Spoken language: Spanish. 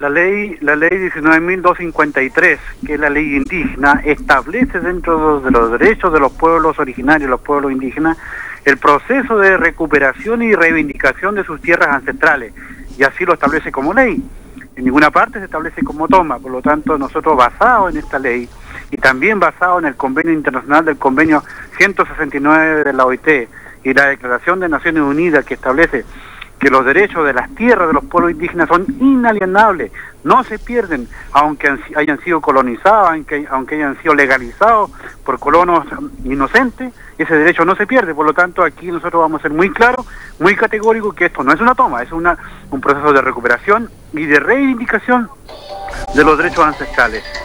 La ley, la ley 19.253, que es la ley indígena, establece dentro de los derechos de los pueblos originarios, los pueblos indígenas, el proceso de recuperación y reivindicación de sus tierras ancestrales, y así lo establece como ley. En ninguna parte se establece como toma, por lo tanto nosotros basados en esta ley y también basado en el convenio internacional del convenio 169 de la OIT y la Declaración de Naciones Unidas que establece que los derechos de las tierras de los pueblos indígenas son inalienables, no se pierden, aunque hayan sido colonizados, aunque, aunque hayan sido legalizados por colonos inocentes, ese derecho no se pierde, por lo tanto aquí nosotros vamos a ser muy claros, muy categóricos que esto no es una toma, es una, un proceso de recuperación y de reivindicación de los derechos ancestrales.